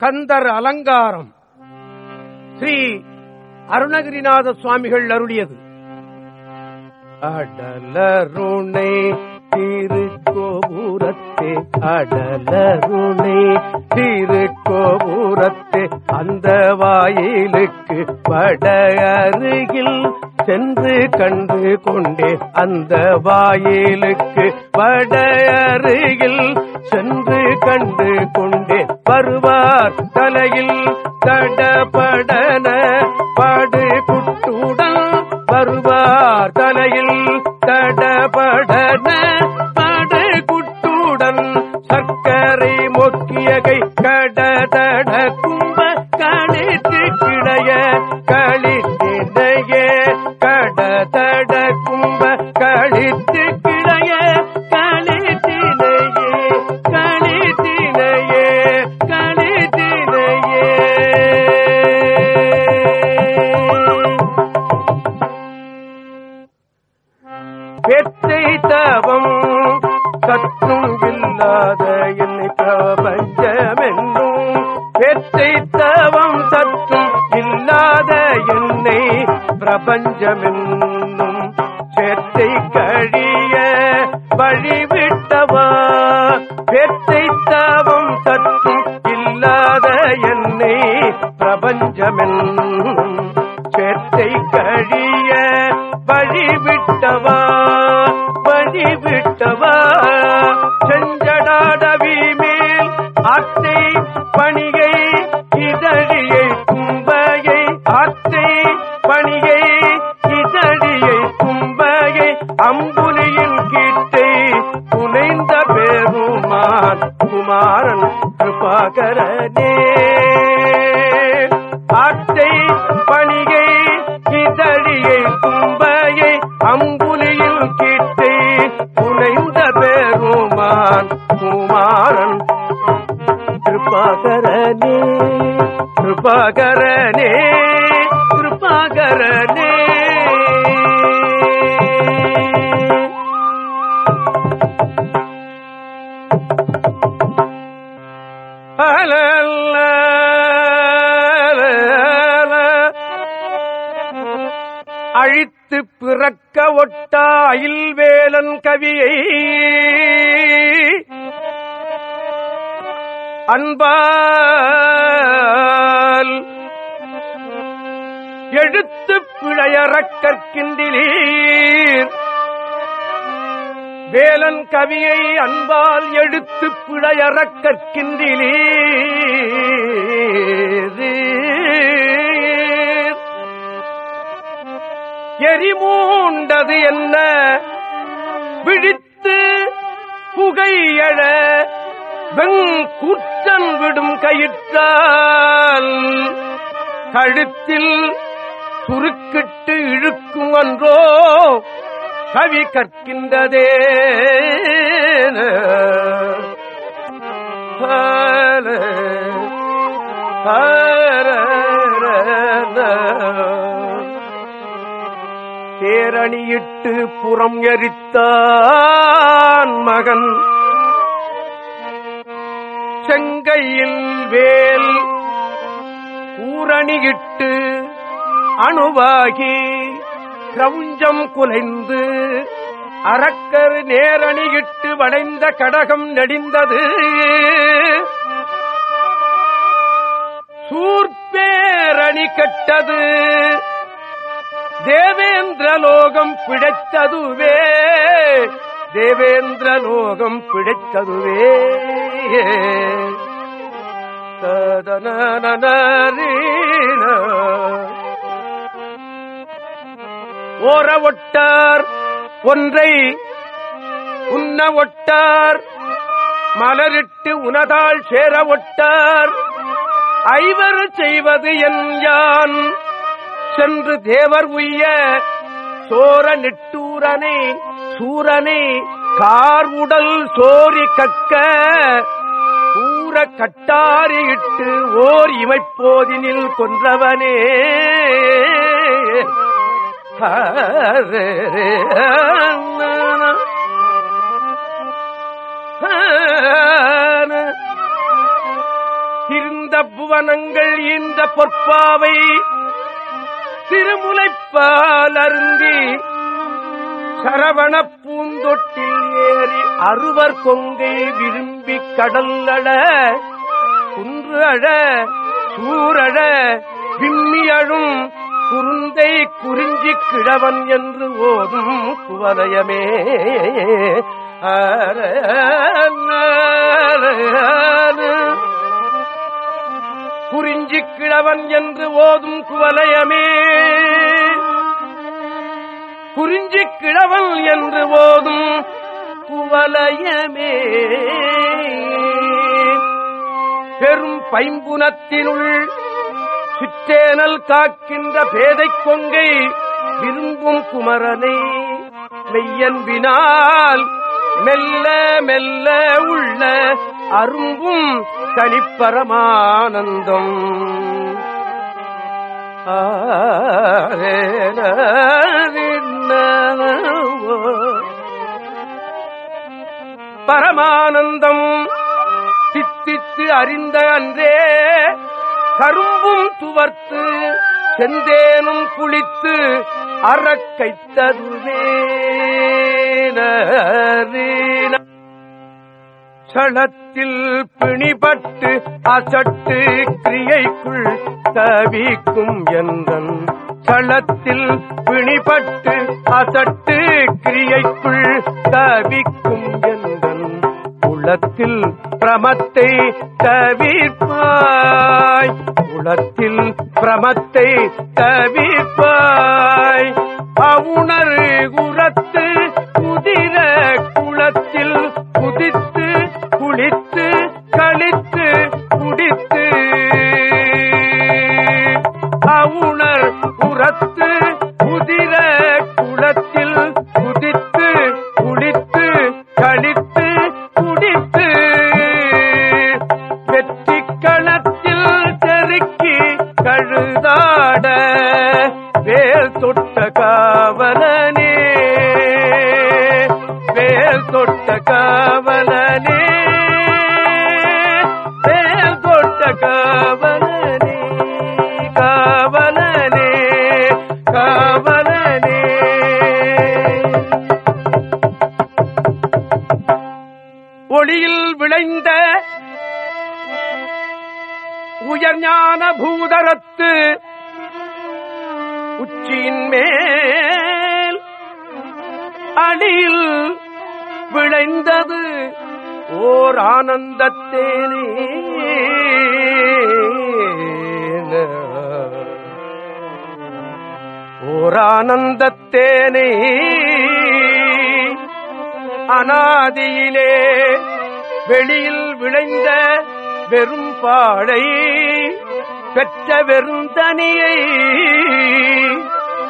கந்தர் அலங்காரம். ஸ்ரீ அருணகிரிநாத சுவாமிகள் அருளியது. அடலருணை திருக்கோபுரத்தே அடலருணை திருக்கோபுரத்தே அந்த வாயிலுக்கு வட அருகில் சென்று கண்டு கொண்டே அந்த வாயிலுக்கு வடையருகில் அருகில் சென்று கண்டு கொண்டே வருவார் தலையில் தடபடன பாடு குட்டுடன் வருவார் தலையில் தடபடன நெஞ்சமென்னும் சேத்தை கழிய வழிவிட்டவா? பெத்தை தாவம் சற்றும் இல்லாத என்னை பிரபஞ்சமென்னும் करने பிழையறக் எரிமூண்டது என்ன? விழித்து புகையழ வெங்கூற்றன் விடும் கயிற்றால் கழுத்தில் சுருக்கிட்டு இழுக்கும் அன்றோ கவி கற்கின்றதே. தேரணியிட்டு புறம் எரித்தான் மகன். செங்கையில் வேல் கூரணியிட்டு அணுவாகி கிரவுஞ்சம் குலைந்து அரக்கர் நேரணியிட்டு வளைந்த கடகம் நெடிந்தது. சூர்பேரணி கெட்டது. தேவேந்திர லோகம் பிழைத்ததுவே. தேவேந்திர லோகம் பிழைத்ததுவே. சதனனரீன. ஓர ஒட்டார் ஒன்றை உன்ன ஒட்டார் மலரிட்டு உனதால் சேர ஒட்டார் ஐவர் செய்வது என் யான். சென்று தேவர் உய்ய சோர நிட்டூரனை சூரனை கார் உடல் சோரி கக்க கூற கட்டாரி இட்டு ஓர் இமைப்போதினில் கொன்றவனே. இருந்த இருந்த புவனங்கள் இந்த பொற்பாவை திருமுலைப்பால் அருந்தி சரவண பூந்தொட்டில் ஏறி அறுவர் கொங்கை விரும்பி கடல் அழ குன்று அழ சூரழ விம்மியழும் குருந்தை குறிஞ்சி கிழவன் என்று ஓதும் குவலயமே குறிஞ்சி கிழவன் என்று ஓதும் குவலயமே. குறிஞ்சி கிழவன் என்று ஓதும் குவலயமே. பெரும் பைம்புனத்தினுள் சுற்றேனல் காக்கின்ற பேதை கொங்கை விரும்பும் குமரனை மெய்யன்பினால் மெல்ல மெல்ல உள்ள அரும்பும் தனிப்பரமானந்தம் பரமானந்தம் சித்தித்து அறிந்த அன்றே கரும்பும் துவர்த்து செந்தேனும் குளித்து அறக்கைத்ததுவே சளத்தில் பிணிபட்டு அசட்டு கிரியைக்குள் தவிக்கும் எந்தன் சளத்தில் பிணிபட்டு அசட்டு கிரியைக்குள் தவிக்கும் எந்தன் உளத்தில் பிரமத்தை தவிர்ப்பாய். உளத்தில் பிரமத்தை தவிர்ப்பாய். அவுணர் குரத்து கழித்து குடித்து ஓர் ஆனந்தத்தேனே. அனாதியிலே வெளியில் விளைந்த வெறும் பாழை பெற்ற வெறும் தனியை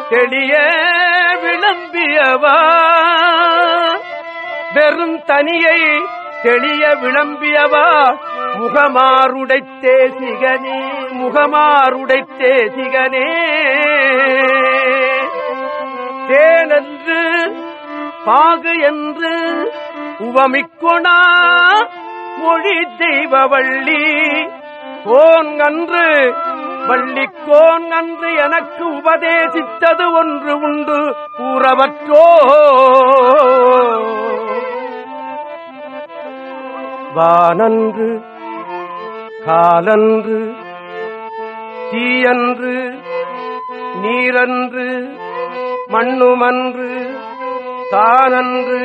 தெளிய விளம்பியவா? வெறும் தனியை தெளிய விளம்பியவா? முகமாருடைத்தே சிகனே முகமாருடைத்தே சிகனே தேனன்று பாகு என்று உவமிக்கொணா மொழி தெய்வ வள்ளி. கோன் அன்று வள்ளி கோன் அன்று எனக்கு உபதேசித்தது ஒன்று உண்டு கூறவற்றோ. வானன்று காலன்று தீயன்று நீரன்று மண்ணுமன்று தானன்று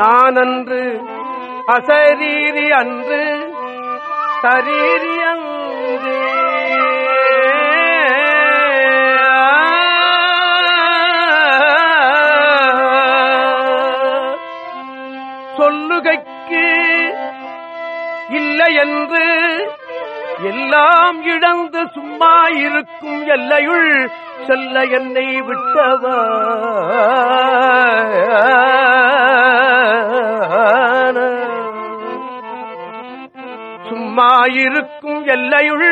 நானன்று அசரீரி அன்று சரீரி அன்று. சொல்லுகைக்கு இல்லை என்று எல்லாம் இழந்து சும்மா இருக்கும் எல்லையுள் செல்ல என்னை விட்டவா? சும்மா இருக்கும் எல்லையுள்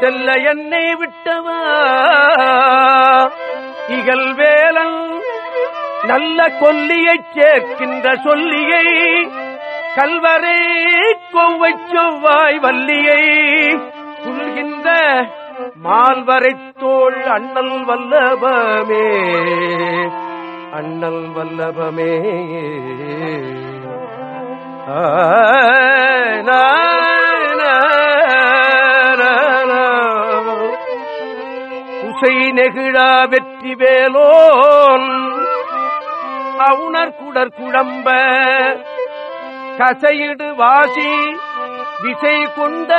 செல்ல என்னை விட்டவா? இகல் வேலன் நல்ல கொல்லியைச் சேர்க்கின்ற சொல்லியை கல்வரை கொவ்வை செவ்வாய் வல்லியை புல்கின்ற மால்வரை தோள் அண்ணல் வல்லபமே அண்ணல் வல்லபமே. ஆ, உசை நெகிழா வெற்றி வேலோன் அவுணர் குடற் குழம்ப கசையிடு வாசி விசை கொண்ட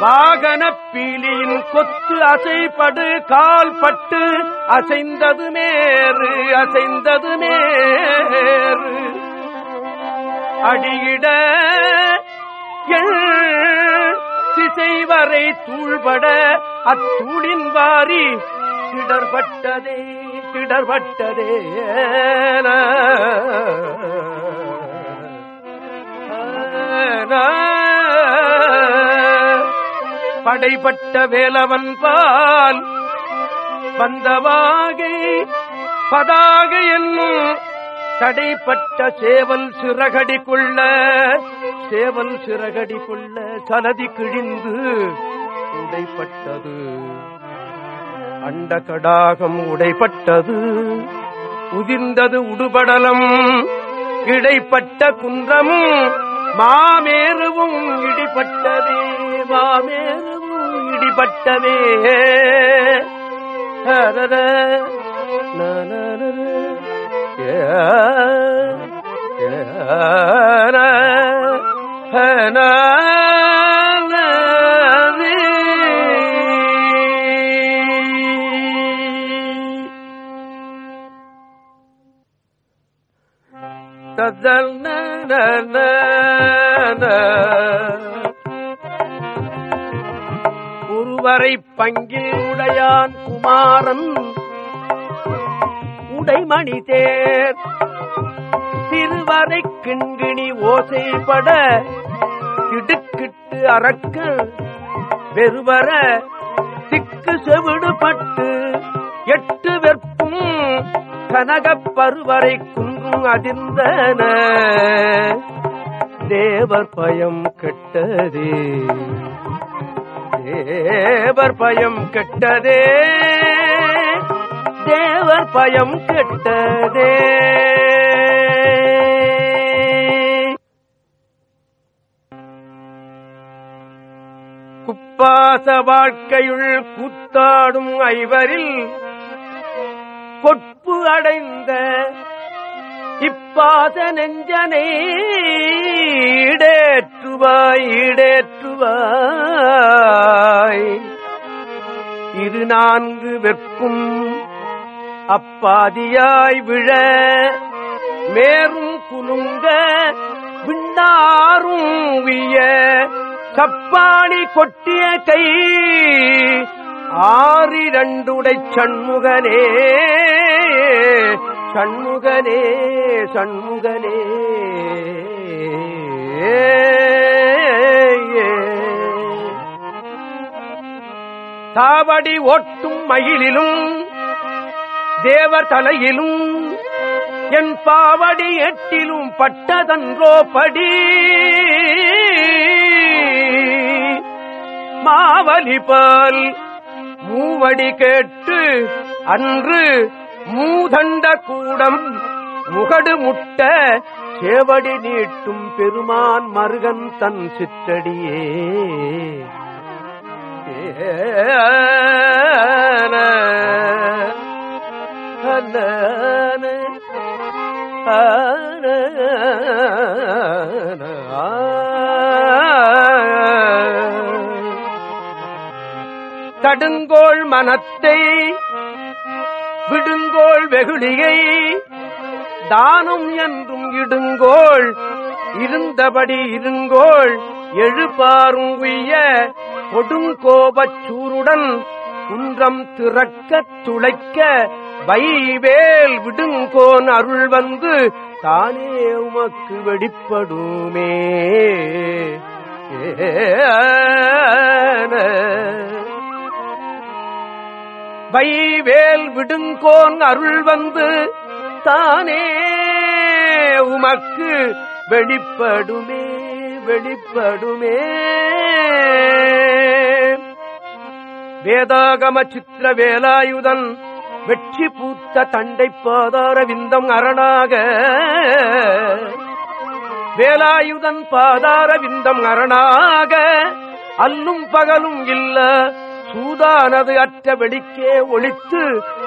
வாகன பீலியின் கொத்து அசைப்படு கால் பட்டு அசைந்தது மேறு அசைந்தது மேறு அடியிட எள் திசைவரை தூள்பட அத்தூளின் வாரி திடர்பட்டதே திடர்பட்டதே படைப்பட்ட வேலவன் பால் வந்தவாகை பதாகை என்னும் தடைப்பட்ட சேவல் சிறகடி கொள்ள சேவல் சிறகடி கொள்ள சலதி கிழிந்து உடைப்பட்டது. அண்ட கடாகம் உடைப்பட்டது. உதிர்ந்தது உடுபடலம் இடைப்பட்ட குன்றமும் மாமேருவும் இடிப்பட்டதே மாமேரு இடிபட்டதே. ஹரர, நனரர, ததல் நன அவரை பங்கில் உடையான் குமாரன். உடைமணி தேர். திருவரை கிண்கிணி ஓசைப்பட திடுக்கிட்டு அறக்க வெறுவர திக்கு செவிடுபட்டு எட்டு வெற்பும் கனகப் பருவரை குன்றும் அதிர்ந்தன. தேவர் பயம் கெட்டதே. தேவர் பயம் கெட்டதே. தேவர் பயம் கெட்டதே. குப்பாச வாழ்க்கையுள் கூத்தாடும் ஐவரில் கொட்பு அடைந்த இப்பாச நெஞ்சனை இடேற்ற ஈடேற்றுவாய் ஈடேற்றுவாய். இரு நான்கு வெப்பும் அப்பாதியாய் விழ மேரும் குலுங்க விண்ணாரும் விய சப்பாணி கொட்டிய கை ஆறிரண்டுடை சண்முகனே சண்முகனே சண்முகனே. தாவடி ஓட்டும் மயிலிலும் தேவர் தலையிலும் என் பாவடி எட்டிலும் பட்டதன்றோ படி. மாவலி மூவடி கேட்டு அன்று மூதண்ட கூடம் முகடு முட்ட சேவடி நீட்டும் பெருமான் மருகன் தன் சிற்றடியே. தடுங்கோள் மனத்தை விடுங்கோள் வெகுளியை தானும் என்றும் இடுங்கோள் இருந்தபடி இருங்கோள் எழுபாரும் உய்ய கொடுங்கோபச் சூருடன் குன்றம் திறக்கத் துளைக்க வைவேல் விடுங்கோன் அருள் வந்து தானே உமக்கு வெடிப்படுமே. வைவேல் விடுங்கோன் அருள் வந்து தானே உமக்கு வெளிப்படுமே வெளிப்படுமே. வேதாகம சித்திர வேலாயுதன் வெற்றி பூத்த தண்டை பாதார விந்தம் அரணாக. வேலாயுதன் பாதார விந்தம் அரணாக. அல்லும் பகலும் இல்ல சூதானது அற்ற வெடிக்கே ஒழித்து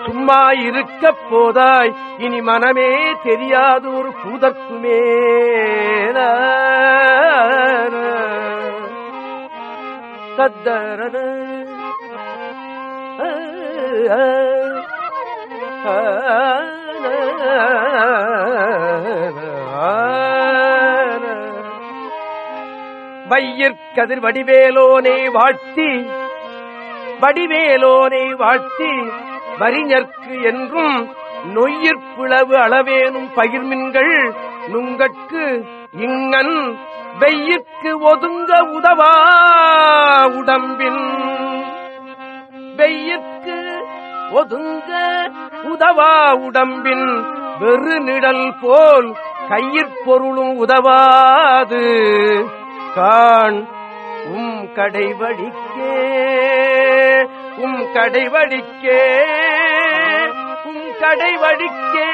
சும்மா இருக்க போதாய். இனி மனமே தெரியாது ஒரு பூதற்குமே தத்தரன. வையிற்கதிர் வடிவேலோனே வாழ்த்தி வடிவேலோனை வாழ்த்தி வரிஞர்க்கு என்றும் நொய்யிற்பிளவு அளவேனும் பகிர்மின்கள் நுங்கட்கு இங்கன் வெயிற்கு ஒதுங்க உதவா உடம்பின். வெயிற்கு ஒதுங்க உதவா உடம்பின். வெறு நிழல் போல் கையிற்பொருளும் உதவாது. காண் உம் கடைவழிக்கே உம் கடைவழிக்கே உம் கடைவழிக்கே.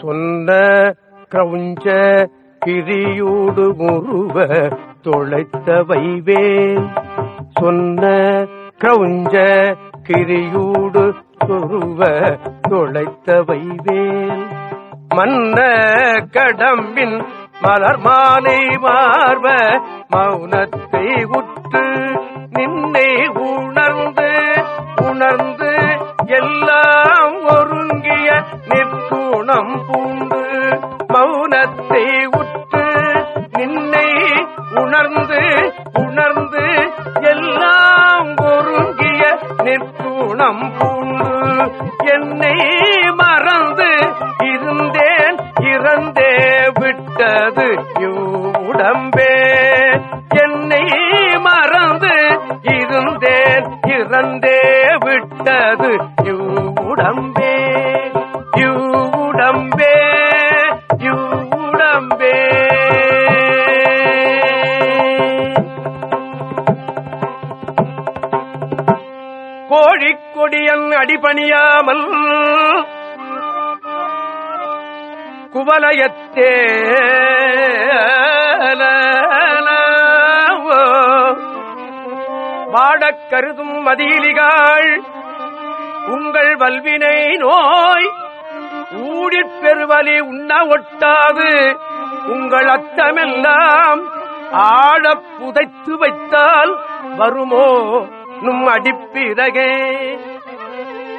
சொன்ன கவுஞ்ச கிரியூடு முருவ தொலைத்த வைவேல் சொன்ன கிரவுஞ்ச கிரியூடு துருவ தொலைத்த வைவேல் மன்ன கடம்பின் மலர் மாலை மார்வ மௌனத்தை உற்று நின்னை உணர்ந்து உணர்ந்து எல்லாம் ஒருங்கிய நிற்குணம் பூண்டு. பணியாமல் குவலயத்தே வாடக் கருதும் மதியிலிகாள் உங்கள் வல்வினை நோய் ஊடிற் பெருவலி உண்ண ஒட்டாது உங்கள் அத்தமெல்லாம் ஆழப் புதைத்து வைத்தால் வருமோ நும் அடிப்பிறகே.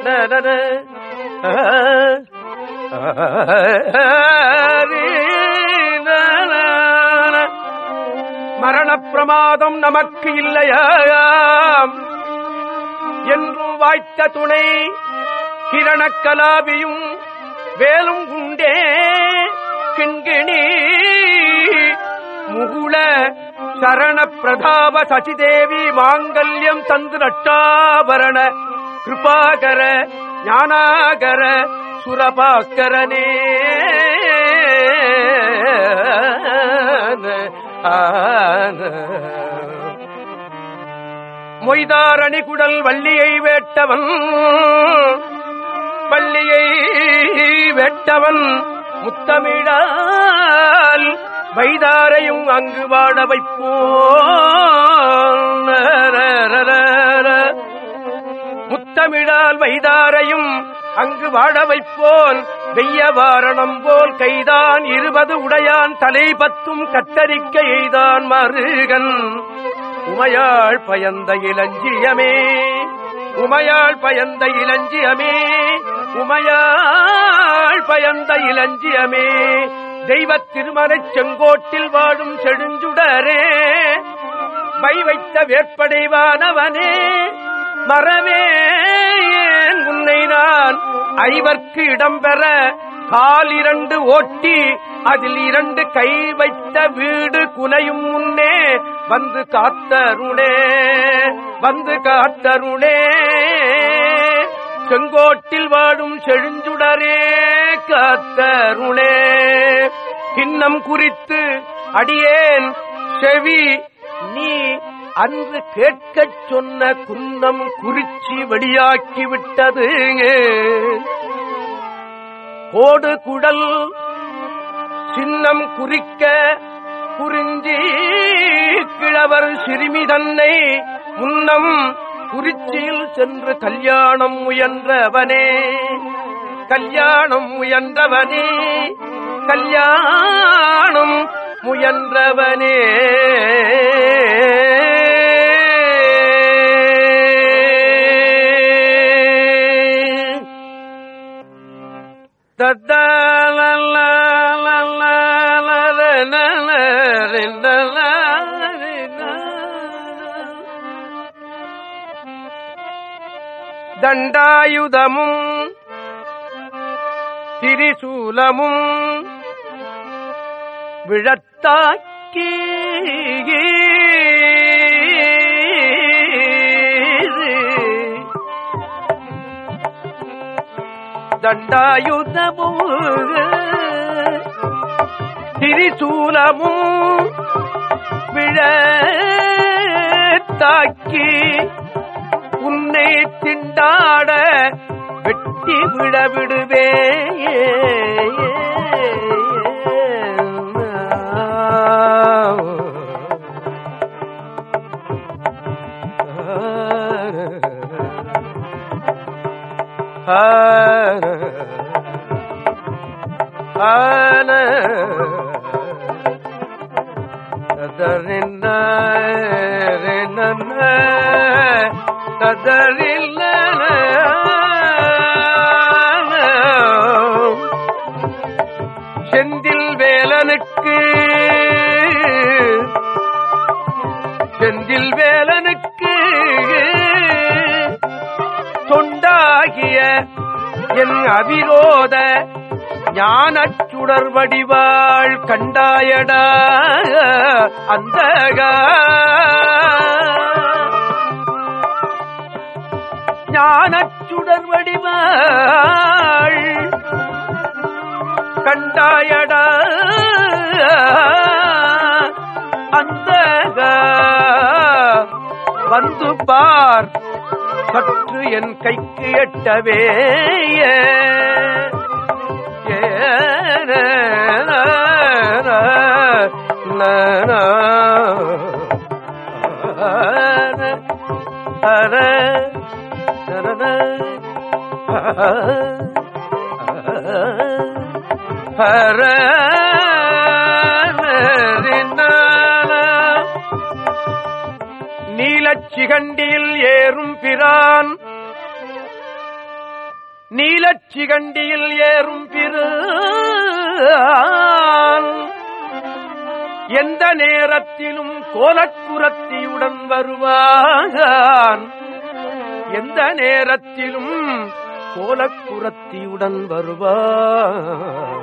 நரர, பிரமாதம் நமக்கு இல்லையாம். என்றும் வாய்த்த துணை கிரணக்கலாபியும் வேலும் குண்டே கிண்கிணி முகுள சரண பிரதாப சசிதேவி மாங்கல்யம் தந்து நட்டாபரண கிருபாகர ஞானாகர சுரபாக்கரனே மொய்தாரணி குடல் வள்ளியை வேட்டவன் வள்ளியை வெட்டவன் முத்தமிழால் வைதாரையும் அங்கு வாட வைப்போன் தமிழால் வைதாரையும் அங்கு வாழ வைப்போல் வெய்ய வாரணம் போல் கைதான் இருபது உடையான் தலை பத்தும் கத்தரிக்க எய்தான் மருகன். உமையாள் பயந்த இளஞ்சியமே உமையாள் பயந்த இளஞ்சியமே உமையாள் பயந்த இளஞ்சியமே. தெய்வ திருமலை செங்கோட்டில் வாழும் செடுஞ்சுடரே வை வைத்த வேற்படைவானவனே மறவே உன்னை நான் ஐவர்க்கு இடம்பெற கால் இரண்டு ஓட்டி அதில் இரண்டு கை வைத்த வீடு குலையும் முன்னே வந்து காத்தருணே வந்து காத்தருணே செங்கோட்டில் வாடும் செழுஞ்சுடரே காத்தருளே. கிண்ணம் குறித்து அடியேன் செவி நீ அன்று கேட்கச் சொன்ன குன்னம் குறிச்சி வெளியாக்கிவிட்டது கோடு குடல் சின்னம் குறிக்க குறிஞ்சி கிழவர் சிறுமி தன்னை முன்னம் குறிச்சியில் சென்று கல்யாணம் முயன்றவனே. கல்யாணம் முயன்றவனே. கல்யாணம் முயன்றவனே. தண்டாயுதமும் திரிசூலமும் விழத்தாக்கி தண்டாயுதமும் திரிசூலமும் விழ தாக்கி உன்னை திண்டாட வெட்டி விட விடுவே. ana tadarina renana tadarina என் அவிரோத ஞானச் வடிவாள் கண்டாயடா அந்த ஞானச்சுடர் வடிவாள் கண்டாயடா அந்த வந்து பார் சற்று என் கைக்கு எட்டவே ஹர நீலச்சிகண்டியில் சிகண்டியில் ஏறும் பிறு எந்த நேரத்திலும் கோலக்குரத்தியுடன் வருவான் எந்த நேரத்திலும் கோலக்குரத்தியுடன் வருவான்.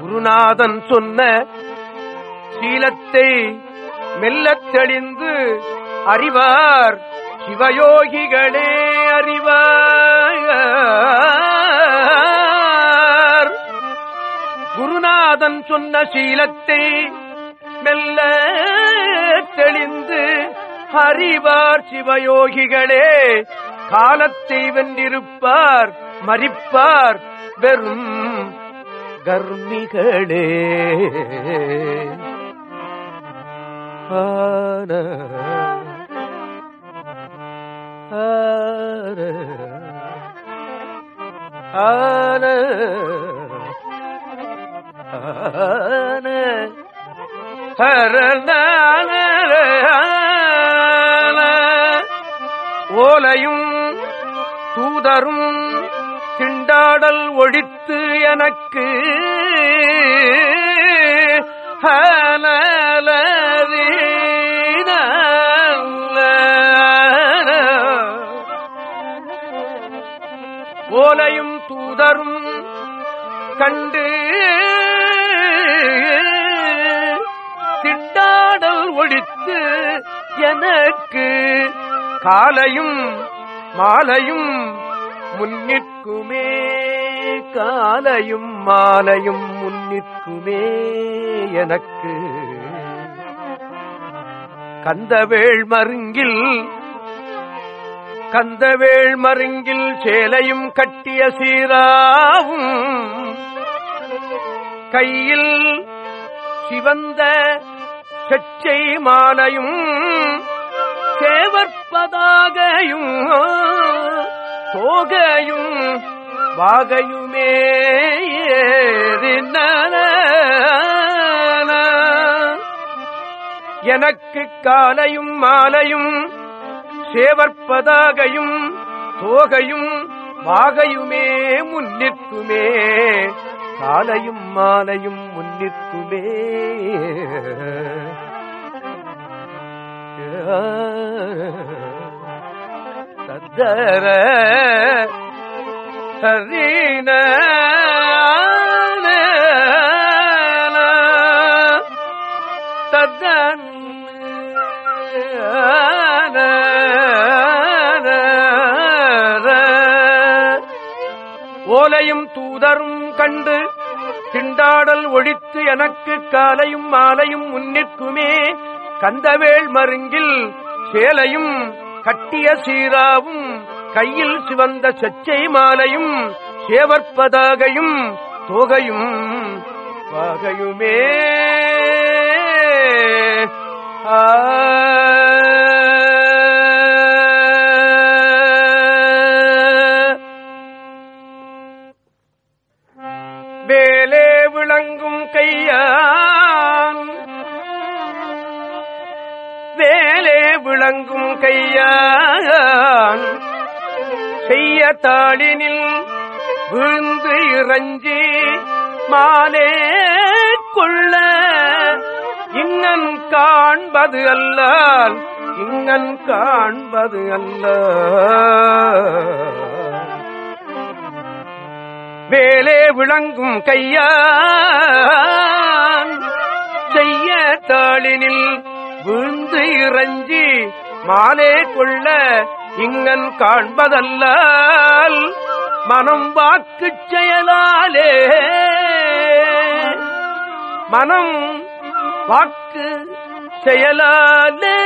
குருநாதன் சொன்ன சீலத்தை மெல்லத் தெளிந்து அறிவார். சிவயோகிகளே அறிவார். குருநாதன் சொன்ன சீலத்தை மெல்ல தெளிந்து அறிவார் சிவயோகிகளே. காலத்தை வென்றிருப்பார் மறிப்பார் வெறும் கர்மிகளே. ஆன ஆன. ஆன ஹரணான ஓலையும் தூதரும் திண்டாடல் ஒழித்து எனக்கு ஓலையும் உதரும் கண்டு திட்டாடல் ஒழித்து எனக்கு காலையும் மாலையும் முன்னிற்குமே காலையும் மாலையும் முன்னிற்குமே எனக்கு. கந்தவேள் மருங்கில் கந்தவேள் மருங்கில் சேலையும் கட்டிய சீராவும் கையில் சிவந்த செச்சை மாலையும் சேவற்பதாகையும் தோகையும் வாகையுமே எனக்கு காலையும் மாலையும் சேவற்பதாகையும் தோகையும் வாகையுமே முன்னிற்குமே. காலையும் மாலையும் முன்னிற்குமே. தத்தர சரின உதரும் கண்டு திண்டாடல் ஒழித்து எனக்கு காலையும் மாலையும் முன்னிற்குமே. கந்தவேள் மருங்கில் சேலையும் கட்டிய சீராவும் கையில் சிவந்த சச்சை மாலையும் சேவற்பதாகையும் தோகையும் பாகையுமே ஆ. விளங்கும் கையான். செய்ய தாளினில் விழுந்து இறஞ்சி மாலே கொள்ள. இன்னன் காண்பது அல்லால் இன்னன் காண்பது அல்ல வேலே விளங்கும் கையான். செய்ய தாளினில் வீழ்ந்து இறஞ்சி மாலே கொள்ள இங்கன் காண்பதல்லால் மனம் வாக்கு செயலாலே. மனம் வாக்கு செயலாலே.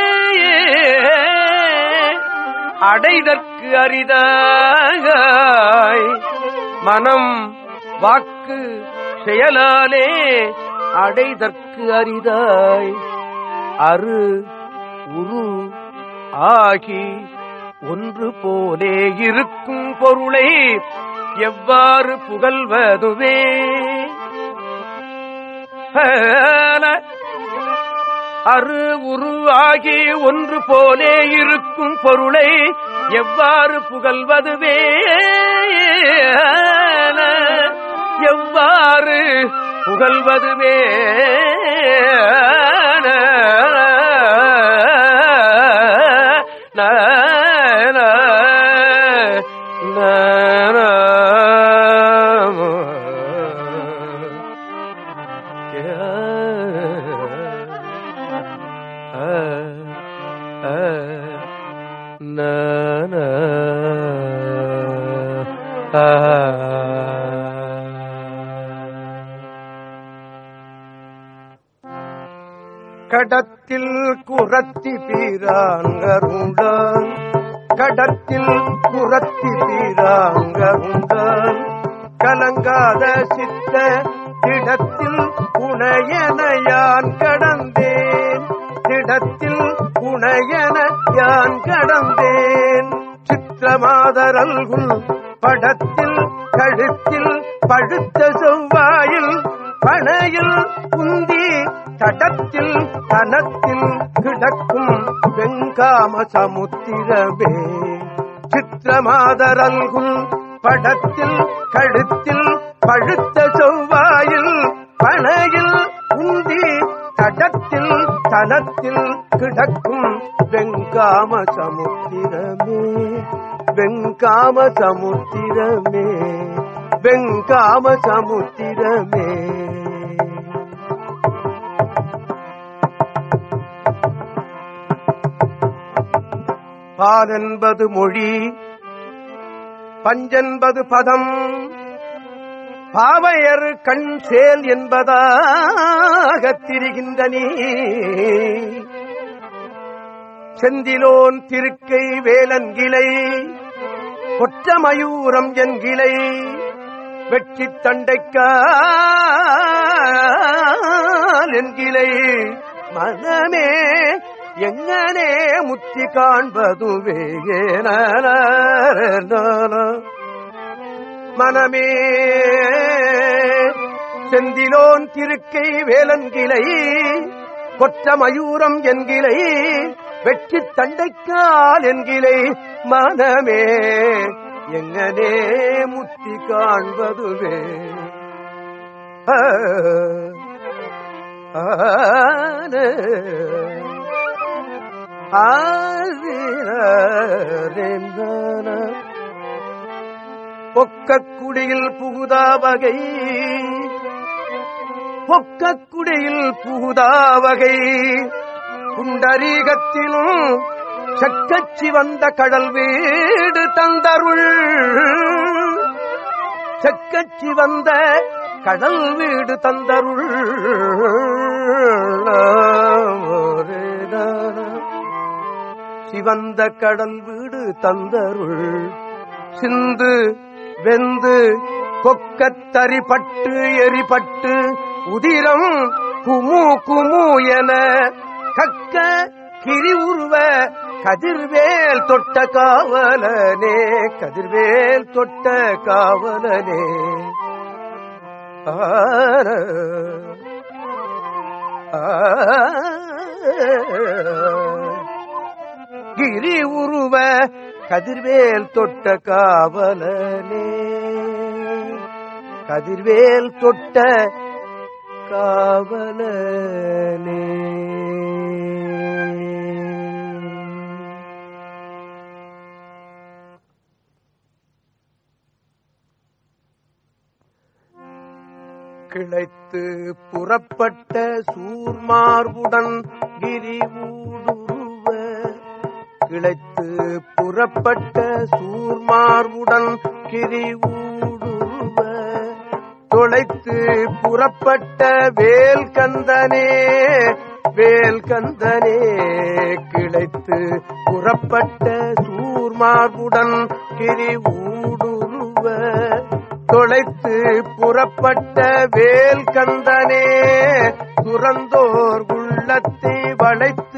அடைதற்கு அரிதாய் மனம் வாக்கு செயலாலே. அடைதற்கு அரிதாய். அரு உரு ஆகி ஒன்று போலே இருக்கும் பொருளை எவ்வாறு புகழ்வதுவே அரு உரு ஆகி ஒன்று போலே இருக்கும் பொருளை எவ்வாறு புகழ்வதுவே எவ்வாறு புகழ்வதுவே புறத்தி பீராங்கருண்டான் கடத்தில் புறத்தி பீராங்கருண்டான் கலங்காத சித்த திடத்தில் புனையன யான் கடந்தேன். திடத்தில் புனையன யான் கடந்தேன். சித்திரமாதரல்குள் படத்தில் கழுத்தில் பழுத்த செவ்வாயில் குந்தி தடத்தில் தனத்தில் கிடக்கும் வெங்காம சமுத்திரமே. சித்திரமாதரல்குள் படத்தில் கழுத்தில் பழுத்த செவ்வாயில் பனையில் குந்தி தடத்தில் தனத்தில் கிடக்கும் வெங்காம சமுத்திரமே. வெங்காம சமுத்திரமே. வெங்காம சமுத்திரமே. பாலென்பது மொழி பஞ்சென்பது பதம் பாவையர் கண் சேல் என்பதாகத் திரிகின்ற நீ. செந்திலோன் திருக்கை வேலன் வேலன்கிளை கொற்றமயூரம் என்கிளை வெற்றித் தண்டைக்கால் என்கிளை. மனமே எங்கனே முத்தி காண்பதுவே மனமே செந்திலோன் திருக்கை வேலன்கிளை கொற்ற மயூரம் என்கிளை வெற்றி தண்டைக்கால் என்கிளை மனமே எங்கனே முத்தி காண்பதுவே ஆ, ஆன, ஆதிரேந்தன. பொக்கக்குடியில் புகுதா வகை. பொக்கக்குடியில் புகுதா வகை. குண்டரீகத்திலும் சக்கச்சி வந்த கடல் வீடு தந்தருள். சக்கச்சி வந்த கடல் வீடு தந்தருள். சிவந்த கடல் வீடு தந்தருள். சிந்து வெந்து கொக்கத்தரிபட்டு எரிபட்டு உதிரம் குமு குமு என கக்க கிரி உருவ கதிர்வேல் தொட்ட காவலனே கதிர்வேல் தொட்ட காவலனே. ஆர, ஆ கிரி உருவ கதிர்வேல் தொட்ட காவலனே. கதிர்வேல் தொட்ட காவலனே. கிளைத்து புறப்பட்ட சூர்மார்புடன் கிரி இழைத்து புறப்பட்ட சூர்மார்வுடன் கிரி ஊடுருவ தொலைத்து புறப்பட்ட வேல் கந்தனே வேல் கந்தனே கிளைத்து புறப்பட்ட சூர்மார்புடன் கிரி ஊடுருவ தொலைத்து புறப்பட்ட வேல் கந்தனே துறந்தோர் உள்ளத்தை வளைத்து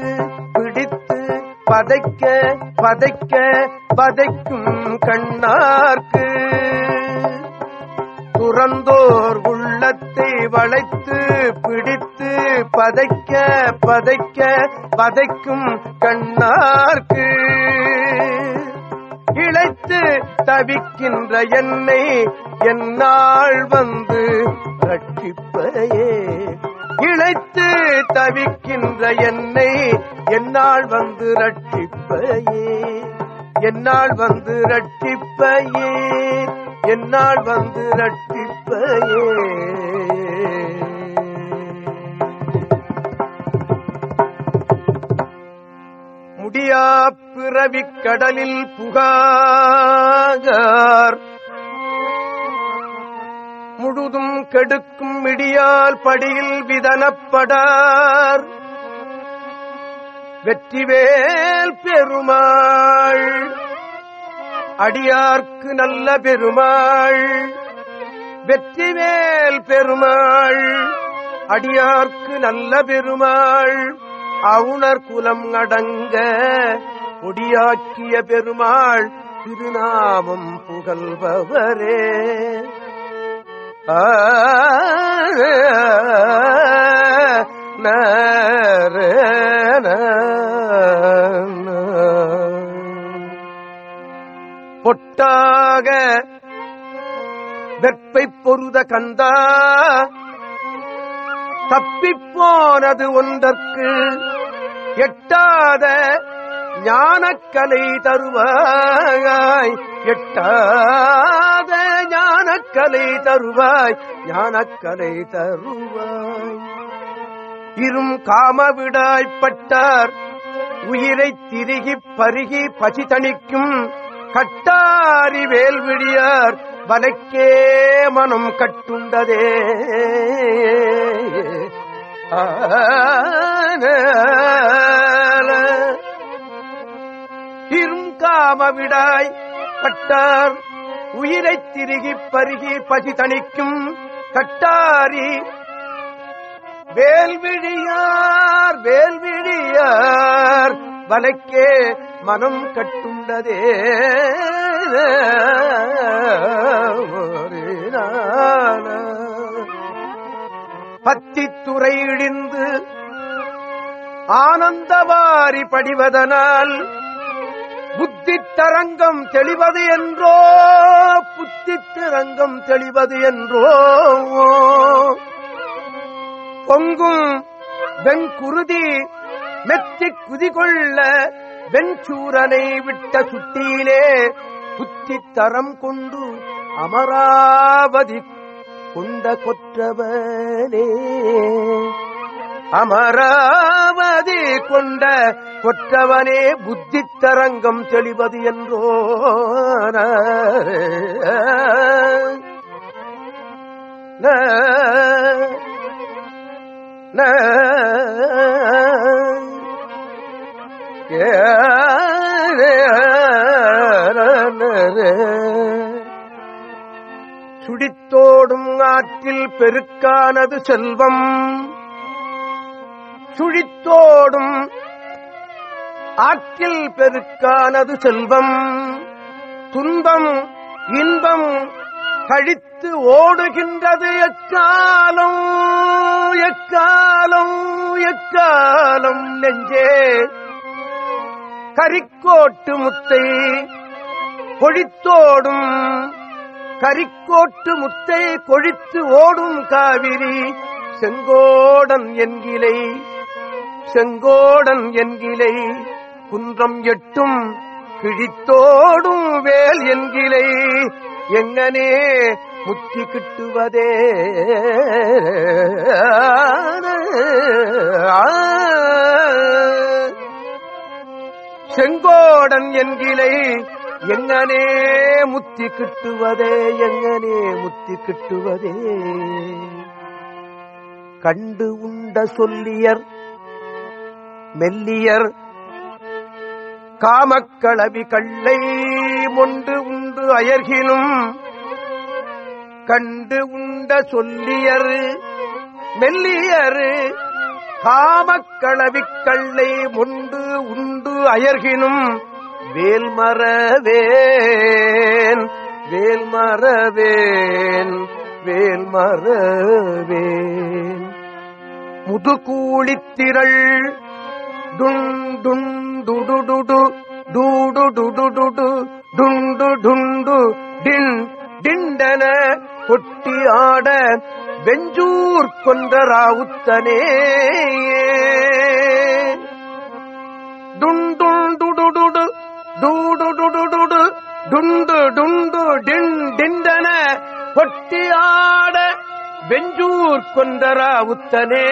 பதைக்க பதைக்க பதைக்கும் கண்ணார்க்கு. துறந்தோர் உள்ளத்தை வளைத்து பிடித்து பதைக்க பதைக்க பதைக்கும் கண்ணார்க்கு. இழைத்து தவிக்கின்ற என்னை என்னால் வந்து ரட்சிப்பையே. இழைத்து தவிக்கின்ற என்னை என்னால் வந்து ரட்சிப்பையே. என்னால் வந்து ரட்சிப்பையே. என்னால் வந்து ரட்சிப்பையே. முடியா பிறவிக் கடலில் புகார் முழுதும் கெடுக்கும் மிடியால் படியில் விதனப்படார். வெற்றிவேல் பெருமாள் அடியார்க்கு நல்ல பெருமாள். வெற்றிவேல் பெருமாள் அடியார்க்கு நல்ல பெருமாள். அவுணர் குலம் அடங்க கொடியாக்கிய பெருமாள் திருநாமம் புகழ்பவரே. பொட்டாக வெப்பை பொருத கந்தா தப்பிப்போனது ஒன்றற்கு எட்டாத ஞானக்கலை தருவாய். எட்டா ஞானக்கலை தருவாய் ஞானக்கலை தருவாய். இரும் காமவிடாய்ப்பட்டார் உயிர் உயிரை திருகி பருகி பசி தணிக்கும் கட்டாரி வேல்விடியார் வலைக்கே மனம் கட்டுண்டதே. இருங்காம விடாய் பட்டார் உயிரை திருகி பருகி பசி தணிக்கும் கட்டாரி. வேல்விழியார் வேல்விழியார் வலைக்கே மனம் கட்டுண்டதே. பத்தித்துறை இழிந்து ஆனந்தவாரி படிவதனால் புத்தி தரங்கம் தெளிவது என்றோ புத்தி தரங்கம் தெளிவது என்றோ. பொங்கும் வெண்குருதி மெத்தி குதிகொள்ள வெண்சூரனை விட்ட சுட்டியிலே புத்தி தரம் கொண்டு அமராவதி கொண்ட கொற்றவனே. அமராவதி கொண்ட கொற்றவனே புத்தி தரங்கம் தெளிவது என்றோ சுடித்தோடும் ஆற்றில் பெருக்கானது செல்வம். ஆற்றில் பெருக்கானது செல்வம். துன்பம் இன்பம் கழித்து ஓடுகின்றது எக்காலம் எக்காலம் எக்காலம் நெஞ்சே. கரிக்கோட்டு முத்தை கொழித்தோடும் கரிக்கோட்டு முத்தை கொழித்து ஓடும் காவிரி செங்கோடன் என்கிலை செங்கோடன் என்கிலை. குன்றம் எட்டும் கிழித்தோடும் வேல் என்கிளை எங்கனே முத்தி கிட்டுவதே. செங்கோடன் என்கிளை எங்கனே முத்தி கிட்டுவதே. எங்கனே முத்தி கிட்டுவதே. கண்டு உண்ட சொல்லியர் மெல்லியர் காமக்களவி கள்ளை மொண்டு உண்டு அயர்கினும் கண்டு உண்ட சொல்லியரு மெல்லியரு காமக்களவி கள்ளை மொண்டு உண்டு அயர்கினும் வேல்மரவேன் வேல்மரவேன் வேல்மரவேன் முதுகூழித்திரள் டுண்டு டின் டிண்டன கொட்டி ஆட வெஞ்சூர் கொன்ற ராவுத்தனே டுண்டுடுடுடு டூடுடுடுடு டுண்டு டுண்டு டின் டிண்டன கொட்டி ஆட வெஞ்சூர் கொன்ற ராவுத்தனே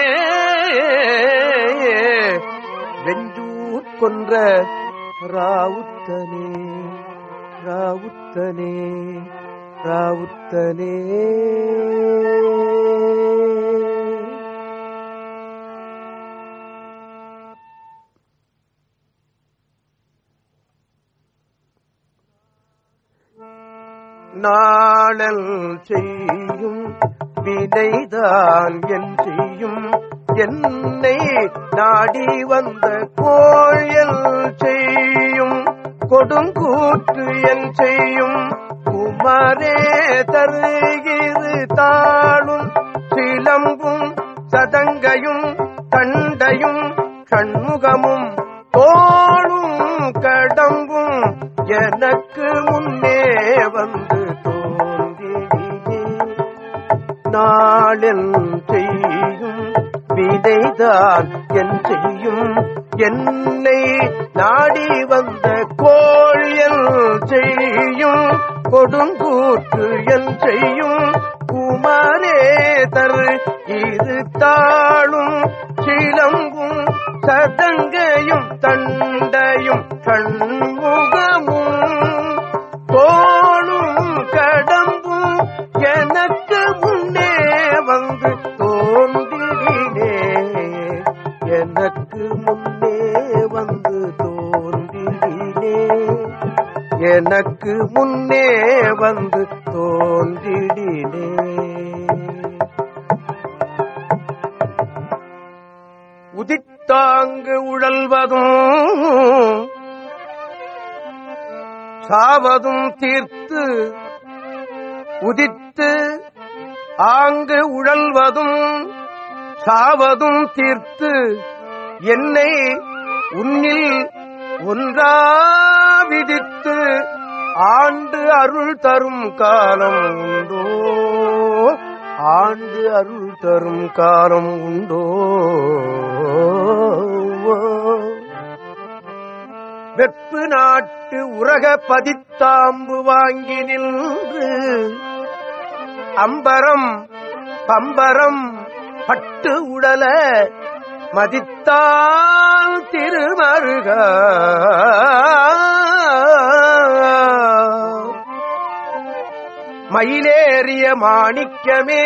வெஞ்சூர் கொன்ற ராவுத்தனே ராவுத்தனே ராவுத்தனே. நாளல் செய்யும் வினைதான் என் செய்யும் என்னை நாடி வந்த கோழியல் செய்யும் கொடுங்கூற்று என் செய்யும் குமரே தருகிறு தாளும் சிலம்பும் சதங்கையும் கண்டையும் கண்முகமும் தோளும் கடம்பும் எனக்கு முன்னே வந்து தோன்றியே நாளில் செய்யும் விதைதான் என் செய்யும். என்னை நாடி வந்த கோழியல் செய்யும். கொடுங்கூற்று என் செய்யும். குமாரே தர் இது தாளும் சிலம்பும் சதங்கையும் தண்டையும் கண் எனக்கு முன்னே வந்து தோன்றிடினே. உதித்தாங்கு உழல்வதும் சாவதும் தீர்த்து உதித்து ஆங்கு உழல்வதும் சாவதும் தீர்த்து என்னை உன்னில் ஒன்றா விதித்து ஆண்டு அருள் தரும் காலம் உண்டோ? ஆண்டு அருள் தரும் காலம் உண்டோ? வெப்பு நாட்டு உரக பதித்தாம்பு வாங்கி நின்று அம்பரம் பம்பரம் பட்டு உடல மதித்தால் திருமருகா. மயிலேறிய மாணிக்கமே.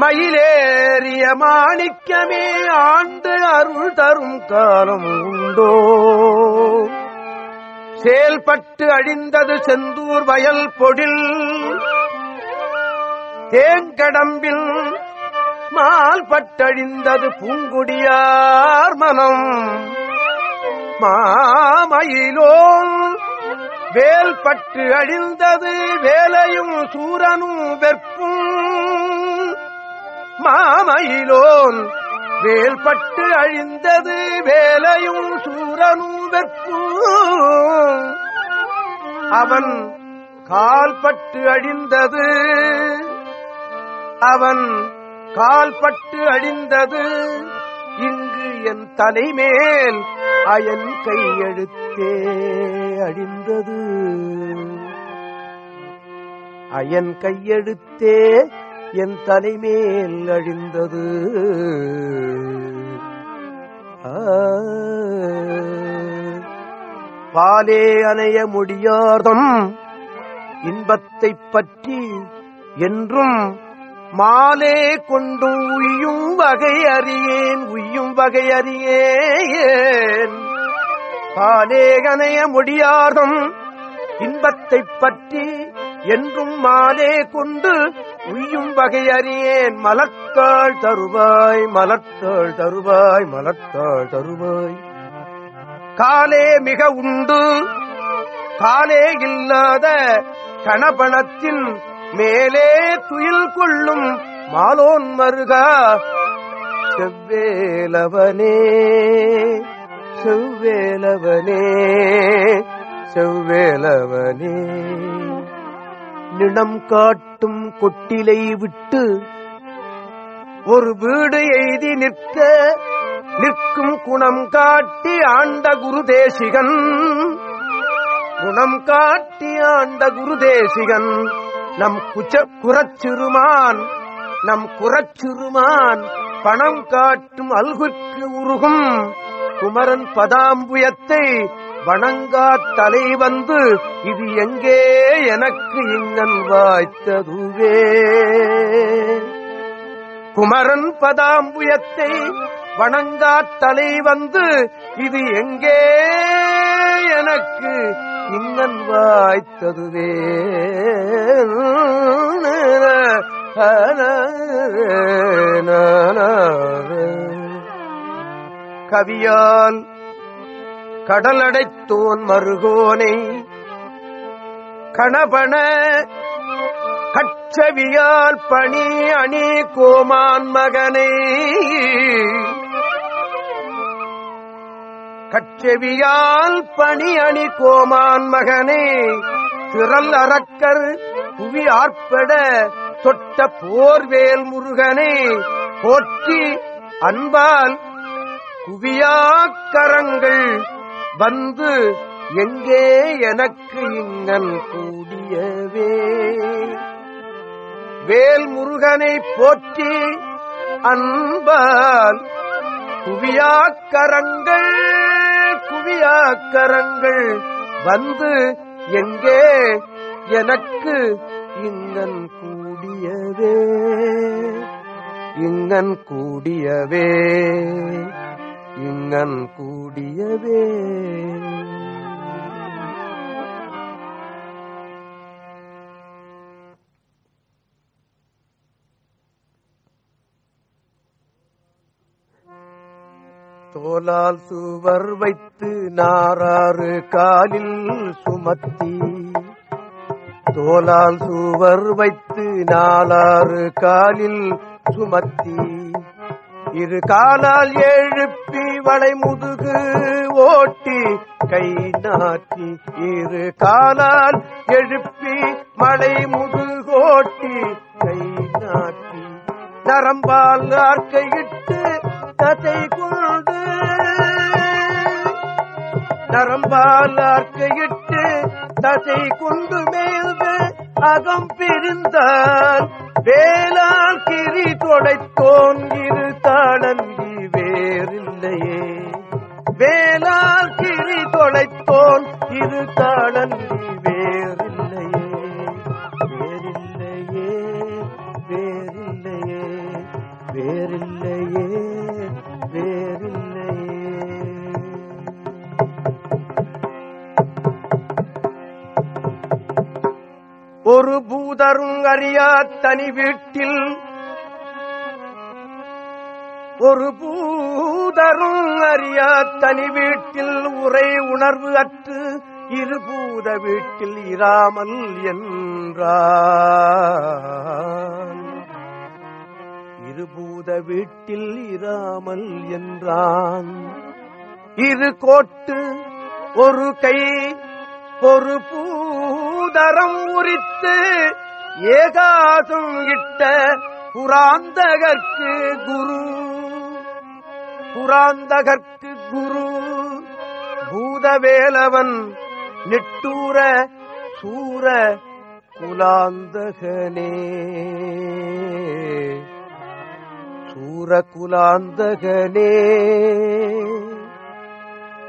மயிலேறிய மாணிக்கமே ஆண்டு அருள் தரும் காலம் உண்டோ? செயல்பட்டு அழிந்தது செந்தூர் வயல் பொடில் தேங்கடம்பில் மால் பட்டழிந்தது பூங்குடியார் மனம். மாமயிலோன் வேல் பட்டு அழிந்தது வேலையும் சூரனும் வெப்பும் மாமயிலோன் வேல் பட்டு அழிந்தது வேலையும் சூரனும் வெப்பும் அவன் கால் பட்டு அழிந்தது அவன் கால் பட்டு அழிந்தது இங்கு என் தலைமேல் அயன் கையெழுத்தே. அழிந்தது. அயன் கையெழுத்தே என் தலைமேல் அழிந்தது. பாலே அணைய முடியாதம் இன்பத்தைப் பற்றி என்றும் மாலே கொண்டு உய்யும் வகை அறியேன் உய்யும் வகை அறியேன். பாலேகனைய அணைய முடியாதம். இன்பத்தைப் பற்றி என்றும் மாலே கொண்டு உய்யும் வகையறியேன் மலத்தாள் தருவாய் மலத்தாள் தருவாய் மலத்தாள் தருவாய். காலே மிக உண்டு. காலே இல்லாத கணபணத்தின் மேலே துயில் கொள்ளும் மாலோன் மருகா செவ்வேலவனே. செவ்வேலவனே செவ்வேலவனே. நிடம் காட்டும் கொட்டிலை விட்டு ஒரு வீடு எய்தி நிற்க நிற்கும் குணம் காட்டி ஆண்ட குருதேசிகன் குணம் காட்டி ஆண்ட குருதேசிகன் நம் குச்ச குறச்சிறுமான் நம் குறச்சிறுமான் பணம் காட்டும் அல்குற்கு உருகும். குமரன் பதாம்புயத்தை வணங்கா தலை வந்து இது எங்கே எனக்கு இங்கன் வாய்த்ததுவே குமரன் பதாம்புயத்தை வணங்கா தலை வந்து இது எங்கே எனக்கு இங்கன் வாய்த்ததுவே கவியால் கடலடைத்தோன் மருகோனை. கணபன கச்சவியால் பணி அணி கோமான் மகனை. கச்செவியால் பணி அணி கோமான் மகனே. திரள் அறக்கர் புவி ஆர்ப்பட தொட்ட போர்வேல் முருகனே. போற்றி அன்பால் குவியாக்கரங்கள் வந்து எங்கே எனக்கு இங்கன் கூடியவே? வேல் முருகனை போற்றி அன்பால் குவியாக்கரங்கள் குவியாக்கரங்கள் வந்து எங்கே எனக்கு இங்கன் கூடியவே? இங்கன் கூடியவே. இங்கன் கூடியவே தோலால் சுவர் வைத்து நாராறு காலில் சுமத்தி தோலால் சுவர் வைத்து நாலாறு காலில் சுமத்தி இரு காலால் எழுப்பி வளை முதுகு ஓட்டி கை நாட்டி இரு காலால் எழுப்பி மலை முதுகோட்டி கை நாட்டி. நரம்பால் ஆர்க்கையிட்டு தசை கொண்டு நரம்பால் ஆர்க்கையிட்டு தசை கொண்டு மேல்ந்து அகம் பிரிந்தான் வேளாண் கிரி தொடைத்தோன் இரு தாளங்கி இல்லையே. வேளால் கிளி தொலைத்தோன் இரு தாளங்கி வேறில்லையே. வேறில்லையே வேறில்லையே வேறில்லையே வேறில்லையே. ஒரு பூதருங்கறியா தனி வீட்டில் ஒரு பூதரும் அறியா தனி வீட்டில் உரை உணர்வு அற்று இருபூத வீட்டில் இராமல் என்றான். இருபூத வீட்டில் இராமல் என்றான். இரு கோட்டு ஒரு கை ஒரு பூதரம் உரித்து ஏகாசம் இட்ட புராந்தகர்க்கு குரு. புராந்தகற்கு குரு. பூதவேலவன் நிட்டூர சூர குலாந்தகனே. சூர குலாந்தகனே.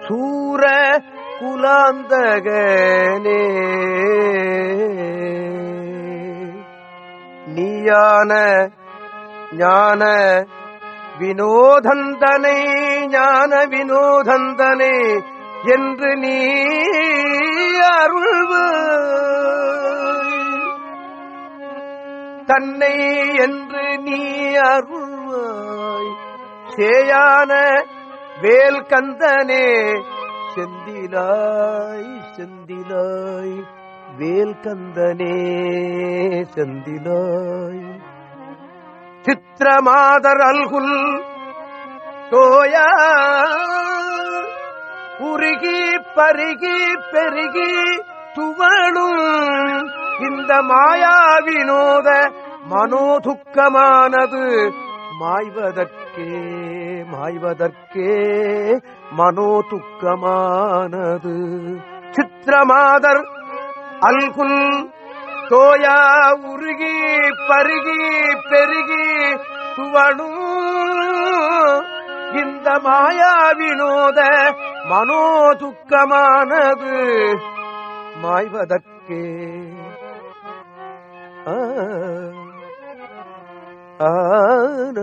சூர குலாந்தகனே. நீயான ஞான வினோதந்தனை ஞான வினோதந்தனை என்று நீ அருள்வு. தன்னை என்று நீ அருள்வாய். சேயான வேல் கந்தனே செந்திலாய் செந்திலாய். வேல் கந்தனே செந்திலாய். சித்திரமாதர் அல்குல் தோயா உருகி பருகி பெருகி துவளும் இந்த மாயா வினோத மனோதுக்கமானது மாய்வதற்கே மாய்வதற்கே மனோதுக்கமானது. சித்திரமாதர் அல்குல் தோயா உருகி பருகி பெருகி துவணும் இந்த மாயா வினோத மனோதுக்கமானது மாய்வதற்கே. ஆன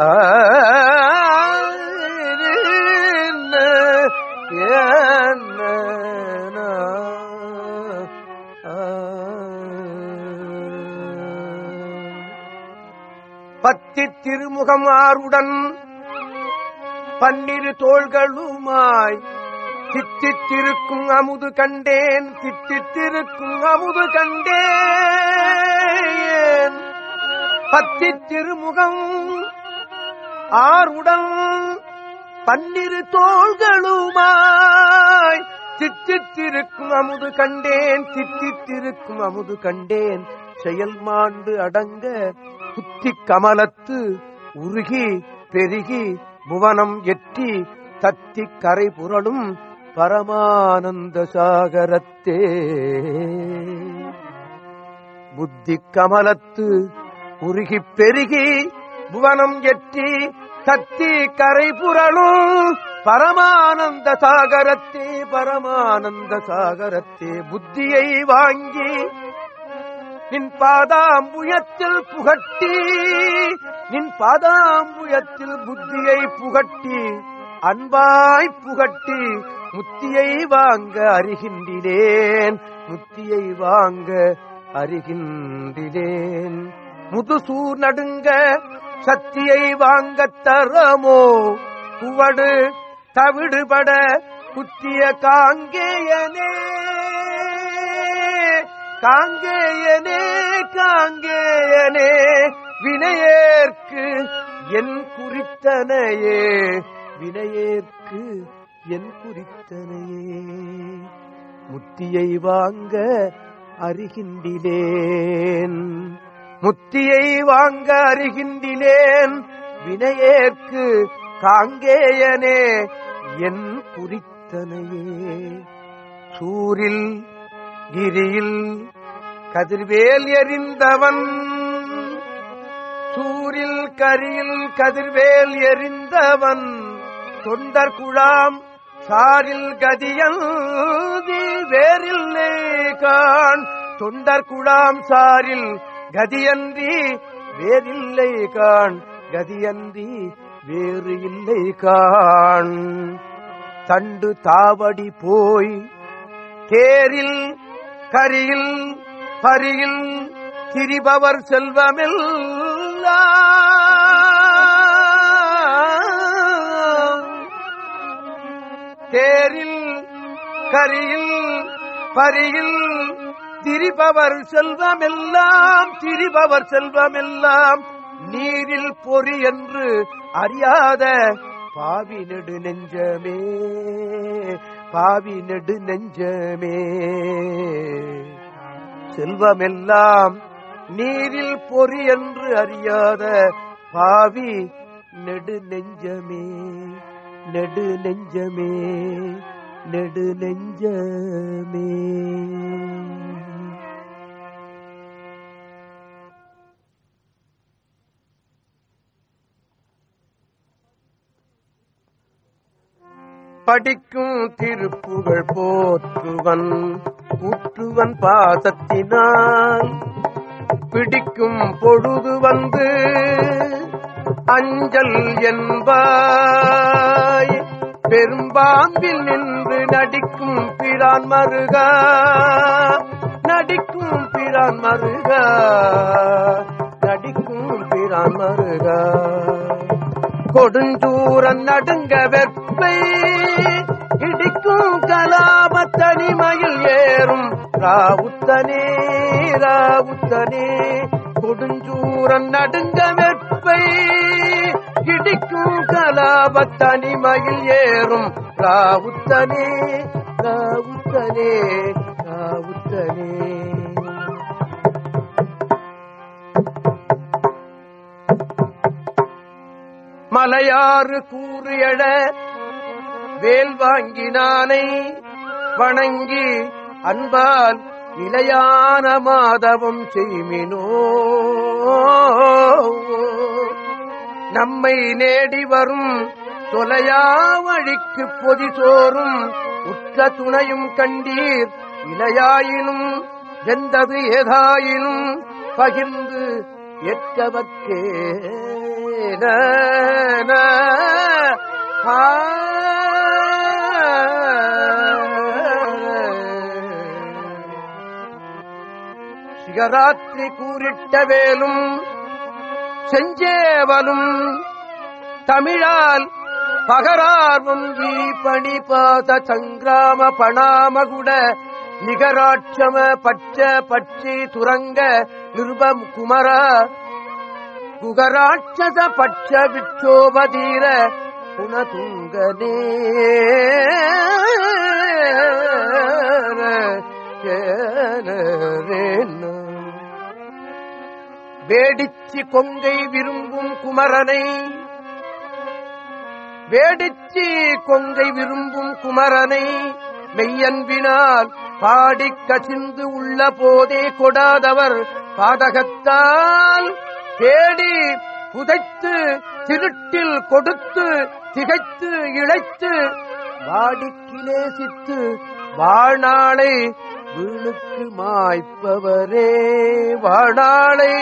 ஆ. பத்தி திருமுகம் ஆறுடன் பன்னிரு தோள்களுமாய் தித்தித்திருக்கும் அமுது கண்டேன் தித்தித்திருக்கும் அமுது கண்டேன். பத்தி திருமுகம் ஆறுடன் பன்னிரு தோள்களுமாய் தித்தித்திருக்கும் அமுது கண்டேன் தித்தித்திருக்கும் அமுது கண்டேன். செயல் மாண்டு அடங்க புத்தி கமலத்து உருகி பெருகி புவனம் எட்டி தத்தி கரை புரளும் பரமானந்த சாகரத்தே. புத்தி கமலத்து உருகி பெருகி புவனம் எட்டி தத்தி கரை புரளும் பரமானந்த சாகரத்தே பரமானந்த சாகரத்தே. புத்தியை வாங்கி நின் பாதாம்புயத்தில் புகட்டி நின் பாதாம்புயத்தில் புத்தியை புகட்டி அன்பாய் புகட்டி முத்தியை வாங்க அறிகின்றேன் முத்தியை வாங்க அறிகின்றேன். முதுசூர் நடுங்க சத்தியை வாங்க தரமோ? குவடு தவிடுபட குத்திய காங்கேயனே. காங்கேயனே காங்கேயனே வினையேற்கு என் குறித்தனையே வினையேற்கு என் குறித்தனையே. முத்தியை வாங்க அறிகின்றேன் முத்தியை வாங்க அறிகின்றேன் வினையேற்கு காங்கேயனே என் குறித்தனையே. சூரில் கிரியில் கதிர்வேல் எறிந்தவன் சூரில் கரியில் கதிர்வேல் எறிந்தவன் தொண்டர் குழாம் சாரில் கதியல் வேரில் கான் தொண்டர் குழாம் சாரில் கதியன்றி வேறில்லை கான் கதியன்றி வேறு இல்லை கான் தண்டு தாவடி போய் தேரில் கரியில் பரியில் திரிபவர் செல்வமெல்லாம் தேரில் கரியில் பரியில் திரிபவர் செல்வமெல்லாம் திரிபவர் செல்வமெல்லாம் நீரில் பொறி என்று அறியாத பாவி நெடு நெஞ்சமே. பாவி நெடு நெஞ்சமே. செல்வமெல்லாம் நீரில் பொறி என்று அறியாத பாவி நெடு நெஞ்சமே. நெடு நெஞ்சமே. நெடு நெஞ்சமே. படிக்கும் திருப்புகழ் போற்றுவன் கூற்றுவன் பாசத்தினால். பிடிக்கும் பொழுது வந்து அஞ்சல் என்பாய். பெரும்பாம்பில் நின்று நடிக்கும் பிரான் மருகா நடிக்கும் பிரான் மருகா நடிக்கும் பிரான் மருகா. கொடுஞ்சூரன் நடுங்க வெப்பை இடிக்கும் கலாப தனிமையில் ஏறும். ராவுத்தனே ராவுத்தனே கொடுஞ்சூரன் நடுங்க வெப்பை. இடிக்கும் கலாப தனிமையில் ஏறும். ராவுத்தனே ராவுத்தனே ராவுத்தனே. மலையாறு கூறு எழ வேல் வாங்கினானை வணங்கி அன்பால் நிலையான மாதவம் செய்மினோ நம்மை நேடி வரும் தொலையா வழிக்கு பொதி சோறும் உற்ற துணையும் கண்டீர் இலையாயினும் வெந்தது ஏதாயினும் பகிர்ந்து ஏற்கவக்கே ஆ. சிகராத்திரி கூறிட்ட வேலும் செஞ்சேவலும் தமிழால் பகரார் ஒங்கி பணிபாத சங்கிராம பணாமகுட நிகராட்சம பச்ச பட்சி துரங்க நிருபம் குமர குகராட்சத பட்ச விட்சோபதீர குணதுங்கனே வேடிச்சி கொங்கை விரும்பும் குமரனை. வேடிச்சி கொங்கை விரும்பும் குமரனை மெய்யன்பினால் பாடிக் கசிந்து உள்ள போதே கொடாதவர். பாதகத்தால் தேடி புதைத்து திருட்டில் கொடுத்து திகைத்து இழைத்து வாடிக்கிலேசித்து வாழ்நாளை வீணுக்கு மாய்ப்பவரே வாழ்நாளை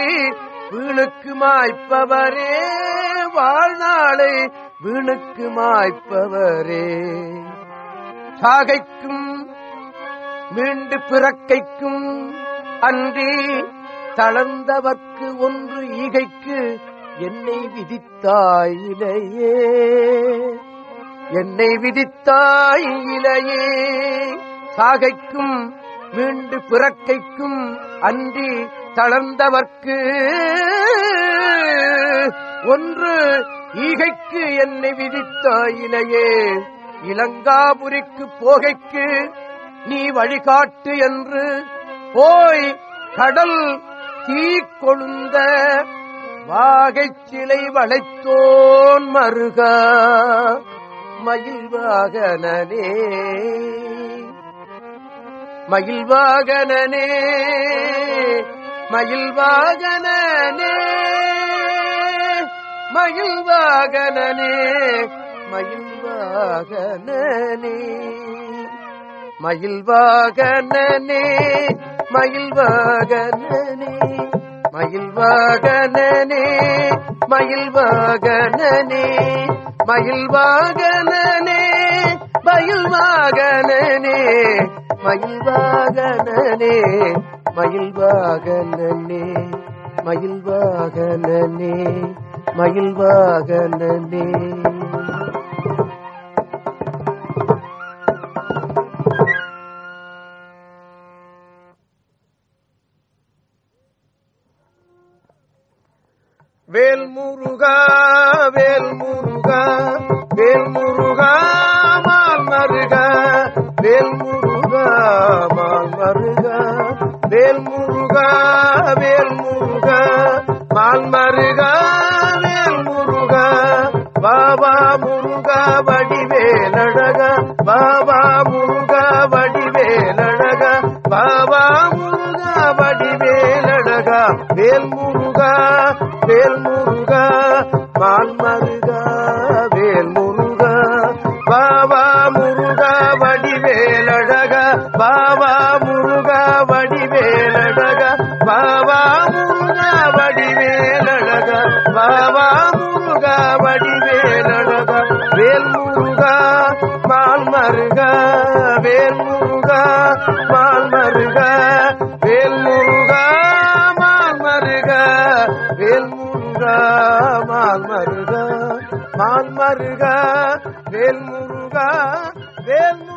வீணுக்கு மாய்ப்பவரே வாழ்நாளை வீணுக்கு மாய்ப்பவரே. சாகைக்கும் மீண்டு பிறக்கைக்கும் அன்றி தளர்ந்தவர்க்கு ஒன்று ஈகைக்கு என்னை விதித்தாயிலையே. என்னை விதித்தாயிலையே. சாகைக்கும் மீண்டு பிறக்கைக்கும் அன்றி தளர்ந்தவர்க்கு ஒன்று ஈகைக்கு என்னை விதித்தாயிலையே இலங்காபுரிக்கு போகைக்கு நீ வழிகாட்டு என்று. போய் கடல் தீ கொழுந்த வாகைச் சிலை வளைத்தோன் மருக மயில்வாகனே மயில்வாகனே மயில்வாகனே மயில்வாகனே மயில்வாகனே மயில்வாகனே மயில்வாகனே மயில்வாகனே மயில்வாகனே மயில்வாகனே மயில் மகனே மயில் வாகனே மயில் வாகனே மயில் வாகனே மயில் வாகனே வேல் முருகா வேல் முருகா வேல் முருகா வேல் முருகா மால் மருகா வேல் முருகா வேல் முருகா மால் மருகா வேல் முருகா பாபா முருகா வடிவேலழகா பாபா முருகா வடிவேலழகா பாபா முருகா வடிவேலழகா வேல் முருகா வேல் முருகா மால் மருகா வேல் முருகா வேல் முருகா